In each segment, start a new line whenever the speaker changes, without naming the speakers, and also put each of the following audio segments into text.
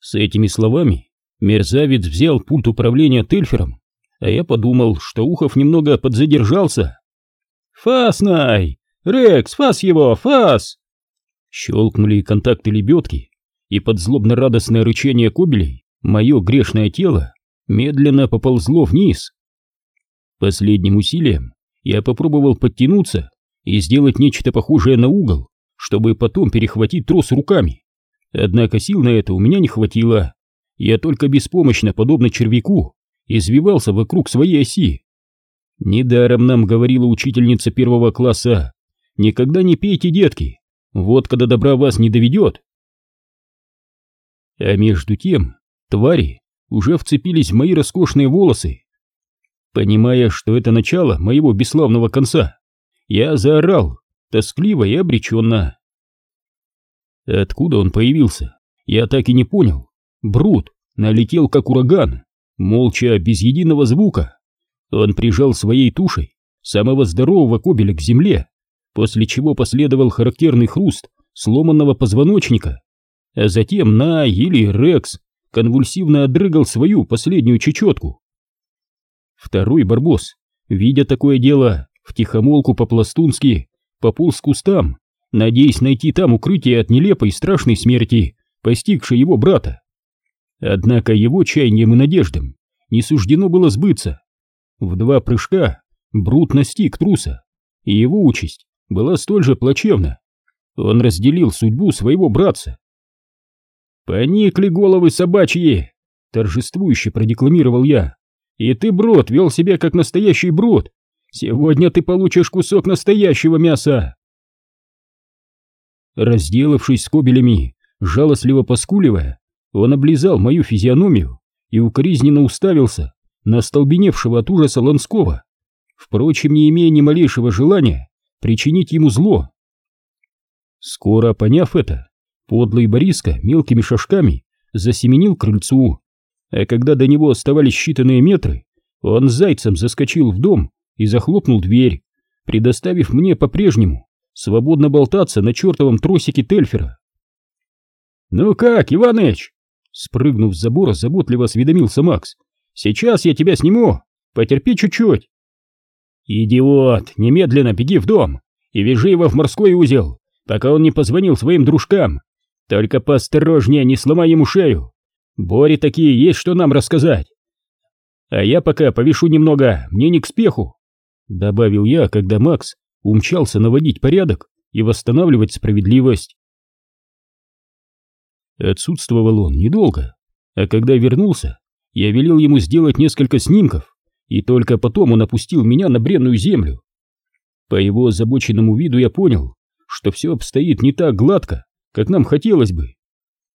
С этими словами мерзавец взял пульт управления Тельфером, а я подумал, что Ухов немного подзадержался. «Фаснай! Рекс, фас его, фас!» Щелкнули контакты лебедки, и под злобно-радостное рычание кобелей мое грешное тело медленно поползло вниз. Последним усилием я попробовал подтянуться и сделать нечто похожее на угол, чтобы потом перехватить трос руками. Однако сил на это у меня не хватило. Я только беспомощно, подобно червяку, извивался вокруг своей оси. Недаром нам говорила учительница первого класса, никогда не пейте, детки, вот когда добра вас не доведет. А между тем твари уже вцепились в мои роскошные волосы. Понимая, что это начало моего бесславного конца, я заорал, тоскливо и обреченно. Откуда он появился, я так и не понял. Брут налетел как ураган, молча, без единого звука. Он прижал своей тушей самого здорового кобеля к земле, после чего последовал характерный хруст сломанного позвоночника, а затем Най или Рекс конвульсивно отдрыгал свою последнюю чечетку. Второй барбос, видя такое дело, втихомолку по-пластунски пополз к кустам, надеясь найти там укрытие от нелепой и страшной смерти, постигшей его брата. Однако его чаяниям и надеждам не суждено было сбыться. В два прыжка Брут настиг труса, и его участь была столь же плачевна. Он разделил судьбу своего братца. «Поникли головы собачьи!» — торжествующе продекламировал я. «И ты, Брод, вел себя как настоящий Брод! Сегодня ты получишь кусок настоящего мяса!» Разделавшись с кобелями, жалостливо поскуливая, он облизал мою физиономию и укоризненно уставился на столбеневшего от ужаса Ланского, впрочем, не имея ни малейшего желания причинить ему зло. Скоро поняв это, подлый Бориска мелкими шажками засеменил крыльцу, а когда до него оставались считанные метры, он зайцем заскочил в дом и захлопнул дверь, предоставив мне по-прежнему свободно болтаться на чертовом тросике Тельфера. «Ну как, Иваныч?» Спрыгнув с забора, заботливо осведомился Макс. «Сейчас я тебя сниму, потерпи чуть-чуть». «Идиот, немедленно беги в дом и вяжи его в морской узел, пока он не позвонил своим дружкам. Только поосторожнее, не сломай ему шею. Боре такие есть, что нам рассказать. А я пока повешу немного, мне не к спеху», — добавил я, когда Макс умчался наводить порядок и восстанавливать справедливость. Отсутствовал он недолго, а когда вернулся, я велел ему сделать несколько снимков, и только потом он опустил меня на бренную землю. По его озабоченному виду я понял, что все обстоит не так гладко, как нам хотелось бы.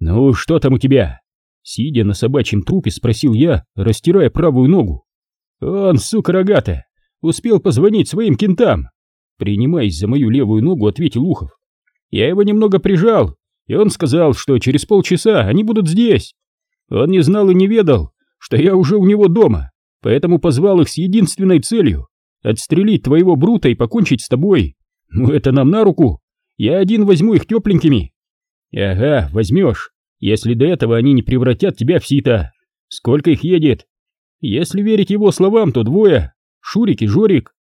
«Ну, что там у тебя?» Сидя на собачьем трупе, спросил я, растирая правую ногу. «Он, сука рогатая, успел позвонить своим кентам!» Принимаясь за мою левую ногу, ответил Ухов. «Я его немного прижал, и он сказал, что через полчаса они будут здесь. Он не знал и не ведал, что я уже у него дома, поэтому позвал их с единственной целью — отстрелить твоего Брута и покончить с тобой. Ну это нам на руку, я один возьму их тепленькими. Ага, возьмешь, если до этого они не превратят тебя в сито. Сколько их едет? Если верить его словам, то двое, Шурик и Жорик.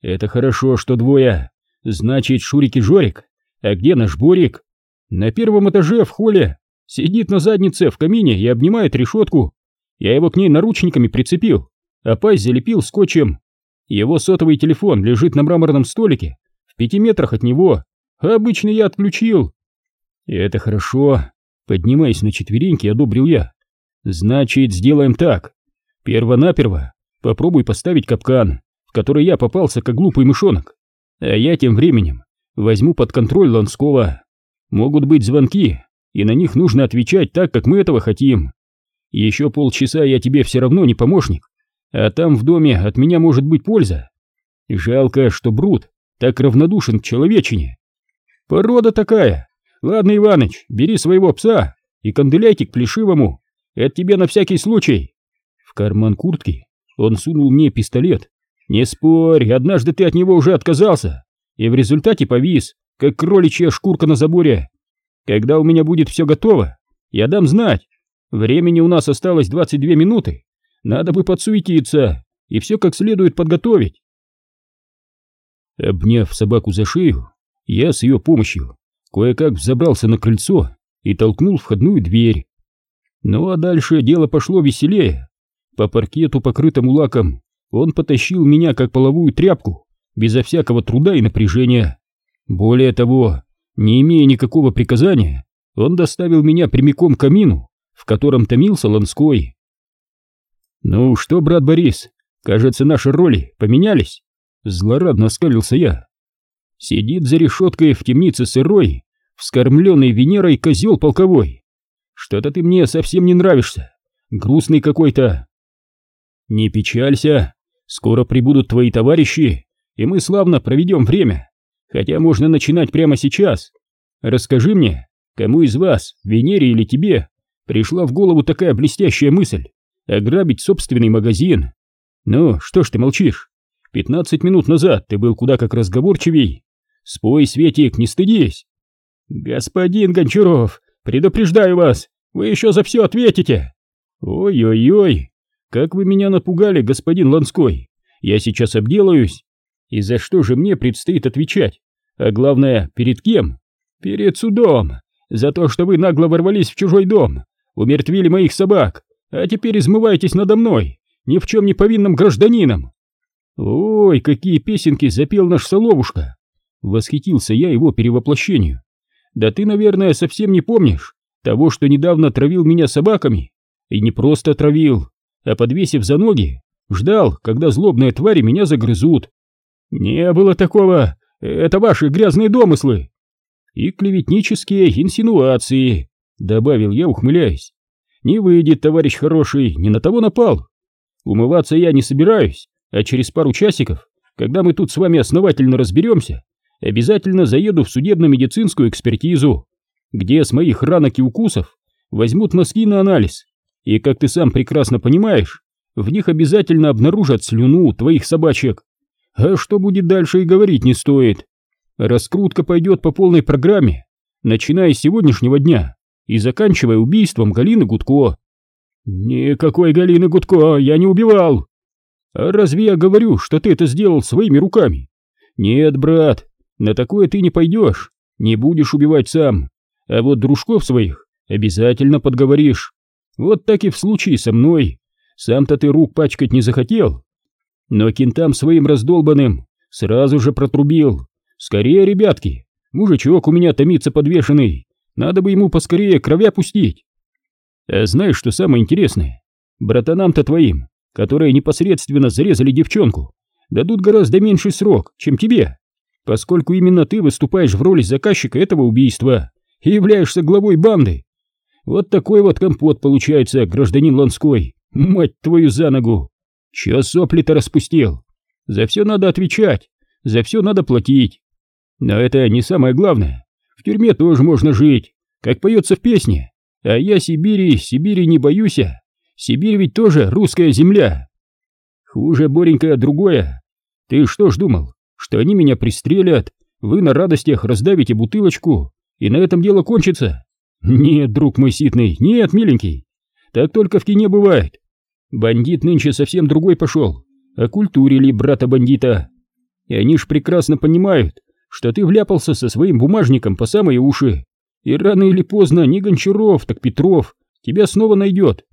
Это хорошо, что двое, значит Шурик и Жорик. А где наш Борик? На первом этаже в холле сидит на заднице в камине и обнимает решетку. Я его к ней наручниками прицепил, а пасть залепил скотчем. Его сотовый телефон лежит на мраморном столике в пяти метрах от него, обычный я отключил. Это хорошо. Поднимаясь на четвереньки, одобрил я. Значит, сделаем так. Первонаперво попробуй поставить капкан, в который я попался как глупый мышонок. А я тем временем возьму под контроль Ланского. Могут быть звонки, и на них нужно отвечать так, как мы этого хотим. Еще полчаса я тебе все равно не помощник, а там в доме от меня может быть польза. Жалко, что Брут так равнодушен к человечине. Порода такая. Ладно, Иваныч, бери своего пса и канделяйте к плешивому. Это тебе на всякий случай. В карман куртки он сунул мне пистолет. Не спорь, однажды ты от него уже отказался, и в результате повис, как кроличья шкурка на заборе. Когда у меня будет все готово, я дам знать. Времени у нас осталось 22 минуты. Надо бы подсуетиться и все как следует подготовить. Обняв собаку за шею, я с ее помощью кое-как взобрался на крыльцо и толкнул входную дверь. Ну а дальше дело пошло веселее. По паркету, покрытому лаком, он потащил меня как половую тряпку, безо всякого труда и напряжения. Более того, не имея никакого приказания, он доставил меня прямиком к камину, в котором томился Ланской. «Ну что, брат Борис, кажется, наши роли поменялись?» Злорадно скалился я. «Сидит за решеткой в темнице сырой, вскормленный Венерой козел полковой. Что-то ты мне совсем не нравишься, грустный какой-то». «Не печалься, скоро прибудут твои товарищи, и мы славно проведем время, хотя можно начинать прямо сейчас. Расскажи мне, кому из вас, Венере или тебе, пришла в голову такая блестящая мысль ограбить собственный магазин. Ну, что ж ты молчишь? Пятнадцать минут назад ты был куда как разговорчивей. Спой, Светик, не стыдись. Господин Гончаров, предупреждаю вас, вы еще за все ответите. Ой-ой-ой, как вы меня напугали, господин Ланской. Я сейчас обделаюсь. И за что же мне предстоит отвечать? А главное, перед кем? Перед судом. За то, что вы нагло ворвались в чужой дом, умертвили моих собак, а теперь измываетесь надо мной, ни в чем не повинным гражданином. Ой, какие песенки запел наш Соловушка! Восхитился я его перевоплощению. Да ты, наверное, совсем не помнишь того, что недавно травил меня собаками. И не просто травил, а подвесив за ноги, ждал, когда злобные твари меня загрызут. Не было такого, это ваши грязные домыслы. И клеветнические инсинуации, добавил я, ухмыляясь. Не выйдет, товарищ хороший, не на того напал. Умываться я не собираюсь, а через пару часиков, когда мы тут с вами основательно разберемся, обязательно заеду в судебно-медицинскую экспертизу, где с моих ранок и укусов возьмут мозги на анализ, и, как ты сам прекрасно понимаешь, в них обязательно обнаружат слюну твоих собачек. А что будет дальше и говорить не стоит. Раскрутка пойдет по полной программе, начиная с сегодняшнего дня и заканчивая убийством Галины Гудко. Никакой Галины Гудко я не убивал. А разве я говорю, что ты это сделал своими руками? Нет, брат, на такое ты не пойдешь, не будешь убивать сам. А вот дружков своих обязательно подговоришь. Вот так и в случае со мной. Сам-то ты рук пачкать не захотел. Но кентам своим раздолбанным сразу же протрубил. Скорее, ребятки, мужичок у меня томится подвешенный. Надо бы ему поскорее кровя пустить. А знаешь, что самое интересное? Братанам-то твоим, которые непосредственно зарезали девчонку, дадут гораздо меньший срок, чем тебе, поскольку именно ты выступаешь в роли заказчика этого убийства и являешься главой банды. Вот такой вот компот получается, гражданин Ланской, мать твою за ногу. Чё сопли-то распустил? За все надо отвечать, за все надо платить. Но это не самое главное. В тюрьме тоже можно жить, как поется в песне. А я Сибири, Сибири не боюсь. Сибирь ведь тоже русская земля. Хуже, Боренька, другое. Ты что ж думал, что они меня пристрелят, вы на радостях раздавите бутылочку, и на этом дело кончится? Нет, друг мой ситный, нет, миленький. Так только в кине бывает. Бандит нынче совсем другой пошел. Окультурили брата-бандита. И они ж прекрасно понимают, что ты вляпался со своим бумажником по самые уши, и рано или поздно не Гончаров, так Петров тебя снова найдет.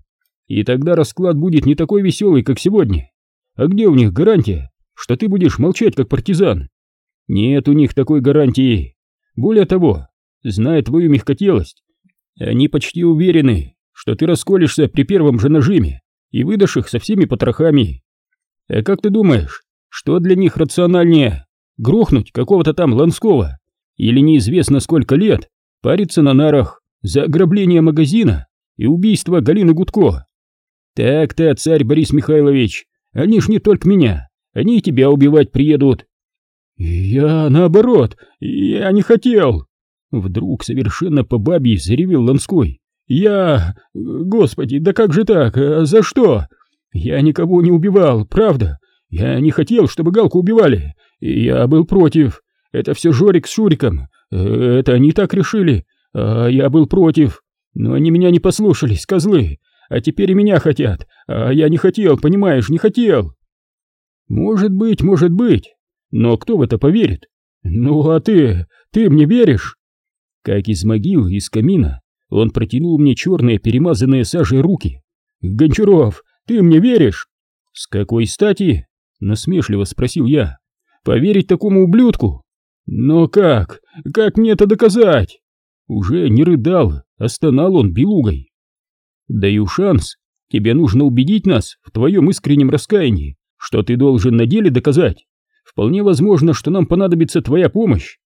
И тогда расклад будет не такой веселый, как сегодня. А где у них гарантия, что ты будешь молчать, как партизан? Нет у них такой гарантии. Более того, зная твою мягкотелость, они почти уверены, что ты расколешься при первом же нажиме и выдашь их со всеми потрохами. А как ты думаешь, что для них рациональнее? Грохнуть какого-то там Ланского или неизвестно сколько лет париться на нарах за ограбление магазина и убийство Галины Гудко. Так-то, царь Борис Михайлович, они ж не только меня, они и тебя убивать приедут. Я наоборот, я не хотел. Вдруг совершенно по бабе заревел Ланской. Я... Господи, да как же так? А за что? Я никого не убивал, правда. Я не хотел, чтобы Галку убивали. Я был против. Это все Жорик с Шуриком. Это они так решили. А я был против. Но они меня не послушались, козлы, а теперь и меня хотят, а я не хотел, понимаешь, не хотел. Может быть, может быть, но кто в это поверит? Ну а ты, ты мне веришь? Как из могил, из камина, он протянул мне черные, перемазанные сажей руки. Гончаров, ты мне веришь? С какой стати? Насмешливо спросил я. Поверить такому ублюдку? Но как? Как мне это доказать? Уже не рыдал, а стонал он белугой. Даю шанс. Тебе нужно убедить нас в твоем искреннем раскаянии, что ты должен на деле доказать. Вполне возможно, что нам понадобится твоя помощь.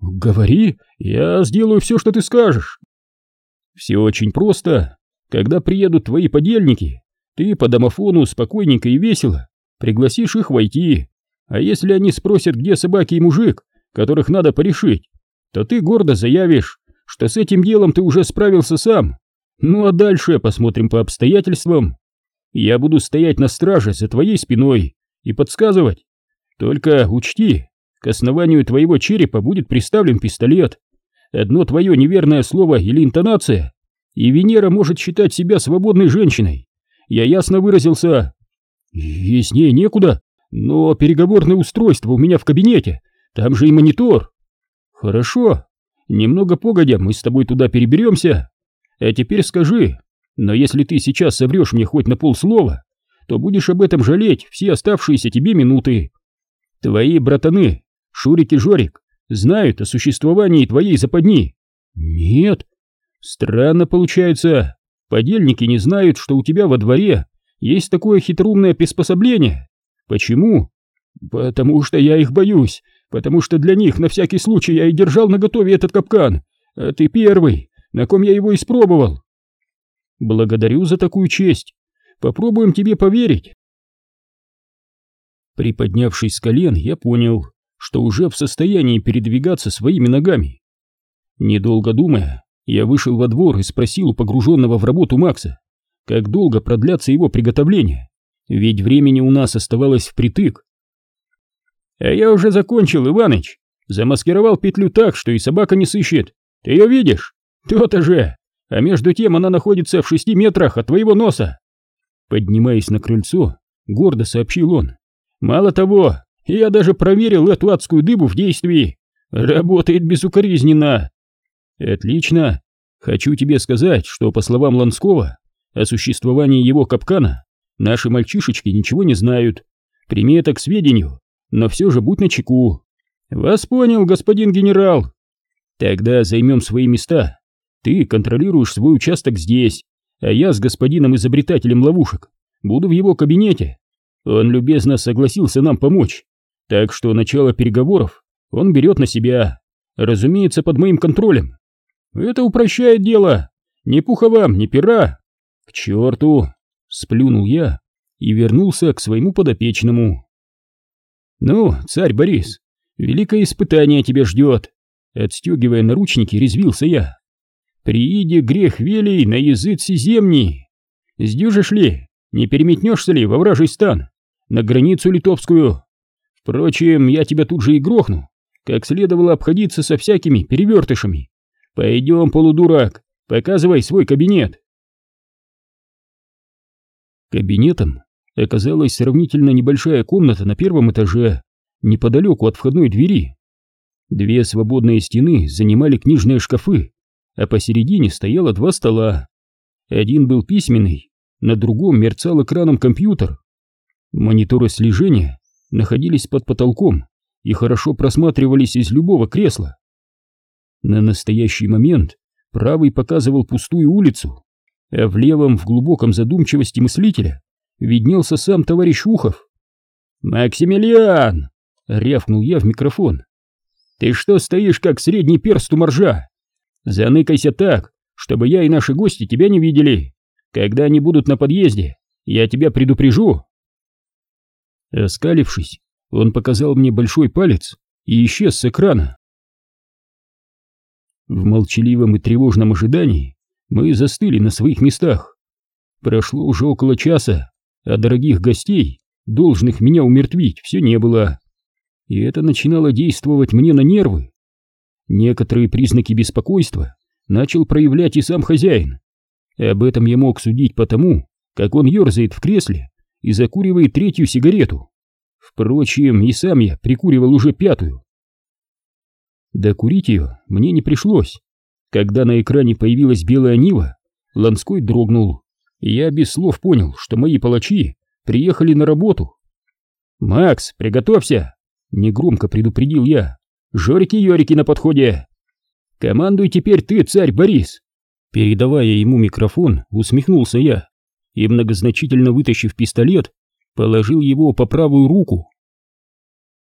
Говори, я сделаю все, что ты скажешь. Все очень просто. Когда приедут твои подельники, ты по домофону спокойненько и весело пригласишь их войти. А если они спросят, где собаки и мужик, которых надо порешить, то ты гордо заявишь, что с этим делом ты уже справился сам. Ну а дальше посмотрим по обстоятельствам. Я буду стоять на страже за твоей спиной и подсказывать. Только учти, к основанию твоего черепа будет приставлен пистолет. Одно твое неверное слово или интонация, и Венера может считать себя свободной женщиной. Я ясно выразился. Яснее некуда, но переговорное устройство у меня в кабинете, там же и монитор. Хорошо, немного погодя мы с тобой туда переберемся. А теперь скажи, но если ты сейчас соврешь мне хоть на полслова, то будешь об этом жалеть все оставшиеся тебе минуты. Твои братаны, Шурик и Жорик, знают о существовании твоей западни? Нет. Странно получается. Подельники не знают, что у тебя во дворе есть такое хитроумное приспособление. Почему? Потому что я их боюсь, потому что для них на всякий случай я и держал наготове этот капкан. А ты первый, на ком я его испробовал. Благодарю за такую честь. Попробуем тебе поверить. Приподнявшись с колен, я понял, что уже в состоянии передвигаться своими ногами. Недолго думая, я вышел во двор и спросил у погруженного в работу Макса, как долго продлятся его приготовления, ведь времени у нас оставалось впритык. «А я уже закончил, Иваныч. Замаскировал петлю так, что и собака не сыщет. Ты ее видишь? То-то же! А между тем она находится в шести метрах от твоего носа!» Поднимаясь на крыльцо, гордо сообщил он. «Мало того, я даже проверил эту адскую дыбу в действии. Работает безукоризненно. Отлично. Хочу тебе сказать, что, по словам Ланского, о существовании его капкана наши мальчишечки ничего не знают. Прими это к сведению, но все же будь начеку. Вас понял, господин генерал. Тогда займем свои места. Ты контролируешь свой участок здесь, а я с господином изобретателем ловушек буду в его кабинете. Он любезно согласился нам помочь. Так что начало переговоров он берет на себя, разумеется, под моим контролем. Это упрощает дело. Ни пуха вам, ни пера. К черту! Сплюнул я и вернулся к своему подопечному. Ну, царь Борис, великое испытание тебя ждет. Отстегивая наручники, резвился я. Прииди грех велий на язык сиземний. Сдюжишь ли, не переметнешься ли во вражий стан, на границу литовскую? Впрочем, я тебя тут же и грохну, как следовало обходиться со всякими перевертышами. Пойдем, полудурак, показывай свой кабинет. Кабинетом оказалась сравнительно небольшая комната на первом этаже, неподалеку от входной двери. Две свободные стены занимали книжные шкафы, а посередине стояло два стола. Один был письменный, на другом мерцал экраном компьютер. Мониторы слежения находились под потолком и хорошо просматривались из любого кресла. На настоящий момент правый показывал пустую улицу, а в левом, в глубоком задумчивости мыслителя, виднелся сам товарищ Ухов. «Максимилиан!» — рявкнул я в микрофон. «Ты что стоишь, как средний перст у моржа? Заныкайся так, чтобы я и наши гости тебя не видели. Когда они будут на подъезде, я тебя предупрежу». Оскалившись, он показал мне большой палец и исчез с экрана. В молчаливом и тревожном ожидании мы застыли на своих местах. Прошло уже около часа, а дорогих гостей, должных меня умертвить, все не было. И это начинало действовать мне на нервы. Некоторые признаки беспокойства начал проявлять и сам хозяин. Об этом я мог судить потому, как он ерзает в кресле и закуривает третью сигарету. Впрочем, и сам я прикуривал уже пятую. Докурить ее мне не пришлось. Когда на экране появилась белая Нива, Ланской дрогнул, и я без слов понял, что мои палачи приехали на работу. «Макс, приготовься!» — негромко предупредил я. «Жорики-йорики на подходе!» «Командуй теперь ты, царь Борис!» Передавая ему микрофон, усмехнулся я и, многозначительно вытащив пистолет, положил его по правую руку.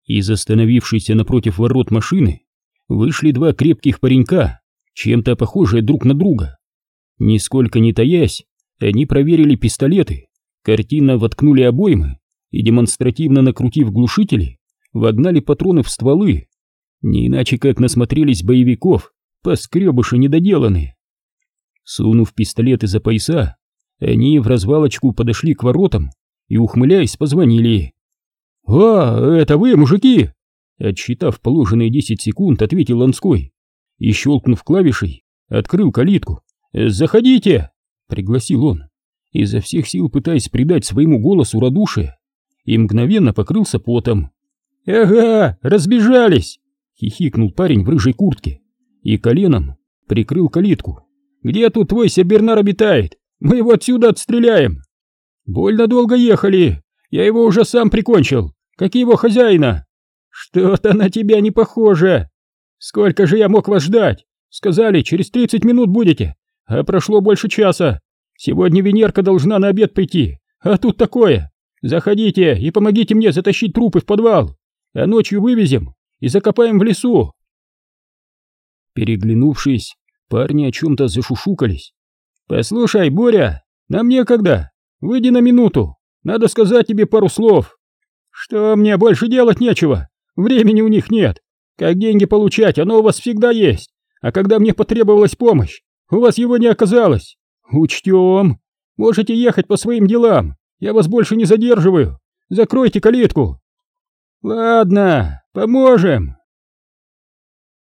Из остановившейся напротив ворот машины вышли два крепких паренька, чем-то похожие друг на друга. Нисколько не таясь, они проверили пистолеты, картинно воткнули обоймы и, демонстративно накрутив глушители, вогнали патроны в стволы. Не иначе как насмотрелись боевиков, поскребыши недоделанные. Сунув пистолеты за пояса, они в развалочку подошли к воротам и, ухмыляясь, позвонили. «А, это вы, мужики!» Отсчитав положенные десять секунд, ответил Ланской и, щелкнув клавишей, открыл калитку. «Заходите!» — пригласил он, изо всех сил пытаясь придать своему голосу радушие, и мгновенно покрылся потом. «Ага, разбежались!» — хихикнул парень в рыжей куртке и коленом прикрыл калитку. Где тут твой Себернар обитает? Мы его отсюда отстреляем. Больно долго ехали. Я его уже сам прикончил, как его хозяина. Что-то на тебя не похоже. Сколько же я мог вас ждать? Сказали, через тридцать минут будете, а прошло больше часа. Сегодня Венерка должна на обед прийти, а тут такое. Заходите и помогите мне затащить трупы в подвал, а ночью вывезем и закопаем в лесу. Переглянувшись, Парни о чем-то зашушукались. «Послушай, Боря, нам некогда. Выйди на минуту. Надо сказать тебе пару слов. Что мне больше делать нечего. Времени у них нет. Как деньги получать, оно у вас всегда есть. А когда мне потребовалась помощь, у вас его не оказалось. Учтем. Можете ехать по своим делам. Я вас больше не задерживаю. Закройте калитку. Ладно, поможем.